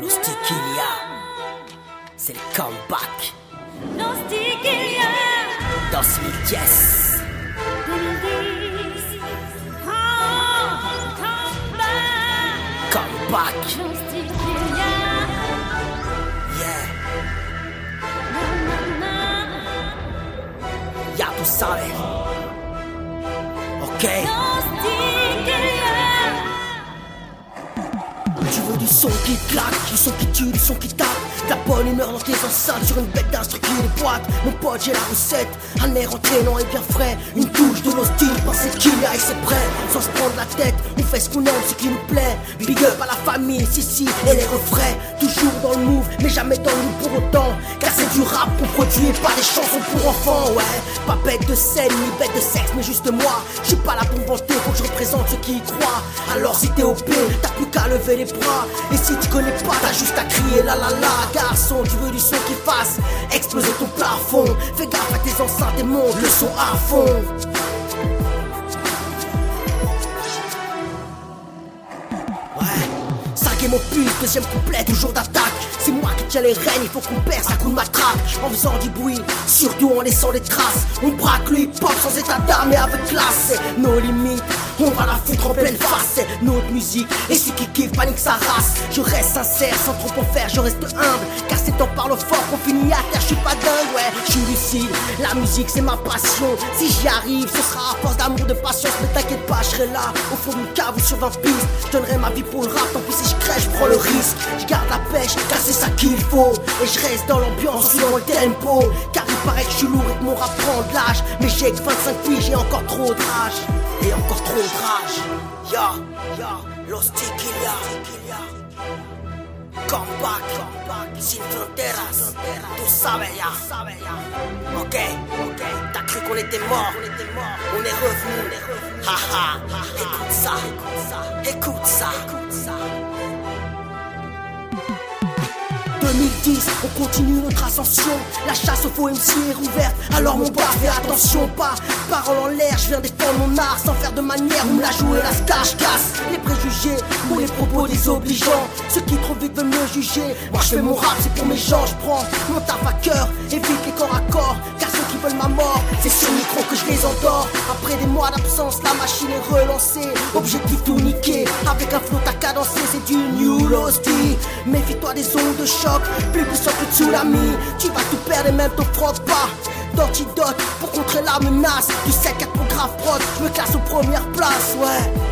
L'Ostiquilia, c'est le comeback. L'Ostiquilia, 2010. 2010. Oh, come back. Comeback. Yeah. Ya tú sabes. Ok. Du son qui claque, du son qui tue, du son qui tape la bonne humeur dans tes enceintes sur une bête d'instru qui les boîte Mon pote j'ai la recette, un air entraînant et bien frais. Une touche de l'hostile, penser qu'il y a et c'est prêt. Sans se prendre la tête, on fait ce qu'on aime, ce qui nous plaît. Big up à la famille, si si, et les refrains. Toujours dans le move, mais jamais dans le pour autant. Car c'est du rap qu'on produit et pas des chansons pour enfants Ouais, pas bête de scène, ni bête de sexe, mais juste moi. Je suis pas là pour vanter, faut que je représente ceux qui y croient. Alors si t'es OP, t'as plus qu'à lever les bras. Et si tu connais pas, t'as juste à crier la la la Garçon, tu veux du son qui fasse exploser ton plafond. Fais gaffe à tes enceintes et monte le son à fond. Ouais, cinquième opus, deuxième couplet, toujours d'attaque. C'est moi tiens les rênes, il faut qu'on perce à coup de matraque. En faisant du bruit, surtout en laissant des traces. On braque le hip-hop sans état d'âme et avec classe. Nos limites, on va la foutre en pleine face. Notre musique, et ceux qui kiffent panique sa race. Je reste sincère, sans trop en faire, je reste humble. Car c'est en parle fort qu'on finit à terre, je suis pas dingue, ouais. Je suis lucide, la musique c'est ma passion. Si j'y arrive, ce sera à force d'amour, de patience. Mais t'inquiète pas, je serai là, au fond d'une cave ou sur 20 pistes. Je donnerai ma vie pour le rap, tant pis si je crève, je prends le risque. Je garde la pêche, car c'est Et je reste dans l'ambiance, suivant le tempo. Car il paraît que je suis lourd et que mon rap prend de l'âge. Mais j'ai que 25 piges, j'ai encore trop de rage. Et encore trop de rage. Ya, ya, los tequila. Come back, come back, sin fronteras. Tú sabes ya. Ok, ok, t'as cru qu'on était mort, on était mort. On est revenu, on est revenu. Haha, écoute ça, écoute ça, écoute ça, 2010, on continue notre ascension. La chasse aux faux MC est rouverte. Alors mon bras, fais attention, pas parole en l'air. Je viens défendre mon art sans faire de manière me la jouer la cache casse. Les préjugés ou les propos désobligeants. Ceux qui trop vite veulent me juger. Moi je fais mon rap, c'est pour mes gens. Je prends mon taf à cœur, évite les corps à corps. Car ceux qui veulent ma mort, c'est sur le micro que je les endors. Des mois d'absence, la machine est relancée. Objectif tout niqué, avec un flot à cadencer, c'est du New Losty. Méfie-toi des ondes de choc, plus puissant que tsunami. Tu vas tout perdre et même ton frotte pas. D'antidote pour contrer la menace. Du sec à ton grave prod, je me classe aux premières places, ouais.